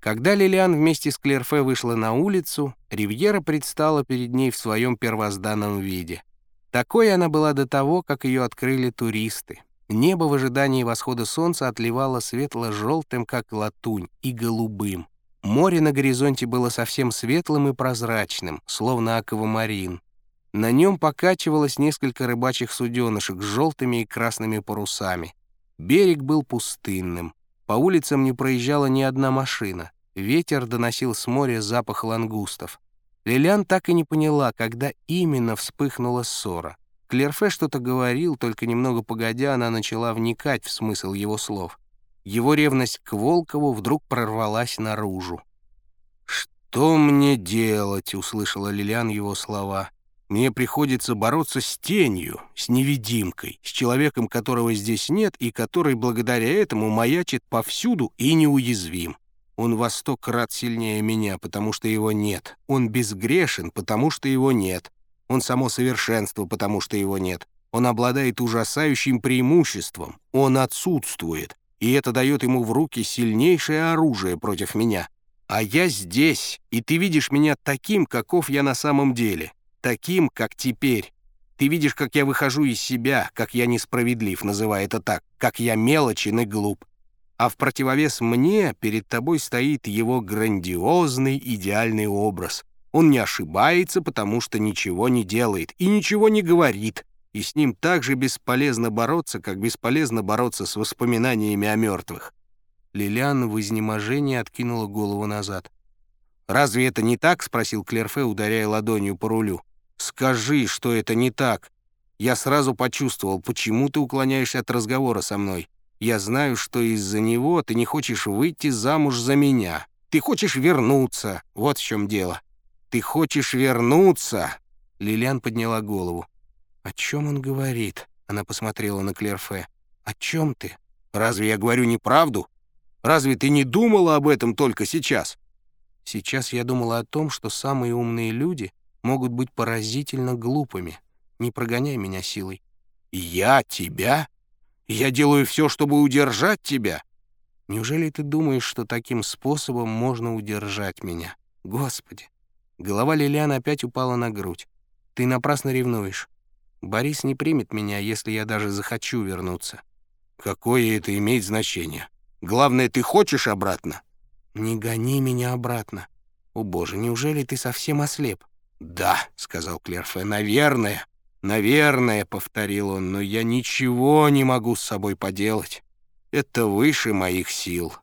Когда Лилиан вместе с Клерфе вышла на улицу, Ривьера предстала перед ней в своем первозданном виде. Такой она была до того, как ее открыли туристы. Небо в ожидании восхода солнца отливало светло-желтым, как латунь, и голубым. Море на горизонте было совсем светлым и прозрачным, словно аквамарин. На нем покачивалось несколько рыбачьих суденышек с желтыми и красными парусами. Берег был пустынным. По улицам не проезжала ни одна машина. Ветер доносил с моря запах лангустов. Лилиан так и не поняла, когда именно вспыхнула ссора. Клерфе что-то говорил, только немного погодя она начала вникать в смысл его слов. Его ревность к Волкову вдруг прорвалась наружу. «Что мне делать?» — услышала Лилиан его слова. Мне приходится бороться с тенью, с невидимкой, с человеком, которого здесь нет и который благодаря этому маячит повсюду и неуязвим. Он во сто крат сильнее меня, потому что его нет. Он безгрешен, потому что его нет. Он само совершенство, потому что его нет. Он обладает ужасающим преимуществом. Он отсутствует. И это дает ему в руки сильнейшее оружие против меня. А я здесь, и ты видишь меня таким, каков я на самом деле таким, как теперь. Ты видишь, как я выхожу из себя, как я несправедлив, называя это так, как я мелочен и глуп. А в противовес мне перед тобой стоит его грандиозный идеальный образ. Он не ошибается, потому что ничего не делает и ничего не говорит, и с ним так же бесполезно бороться, как бесполезно бороться с воспоминаниями о мертвых. Лилиан в изнеможении откинула голову назад. «Разве это не так?» — спросил Клерфе, ударяя ладонью по рулю. «Скажи, что это не так. Я сразу почувствовал, почему ты уклоняешься от разговора со мной. Я знаю, что из-за него ты не хочешь выйти замуж за меня. Ты хочешь вернуться. Вот в чем дело. Ты хочешь вернуться!» Лилиан подняла голову. «О чем он говорит?» Она посмотрела на Клерфе. «О чем ты? Разве я говорю неправду? Разве ты не думала об этом только сейчас?» «Сейчас я думала о том, что самые умные люди могут быть поразительно глупыми. Не прогоняй меня силой». «Я тебя? Я делаю все, чтобы удержать тебя?» «Неужели ты думаешь, что таким способом можно удержать меня? Господи!» Голова Лилианы опять упала на грудь. «Ты напрасно ревнуешь. Борис не примет меня, если я даже захочу вернуться». «Какое это имеет значение? Главное, ты хочешь обратно?» «Не гони меня обратно. О боже, неужели ты совсем ослеп?» «Да», — сказал Клерфе, — «наверное». «Наверное», — повторил он, — «но я ничего не могу с собой поделать. Это выше моих сил».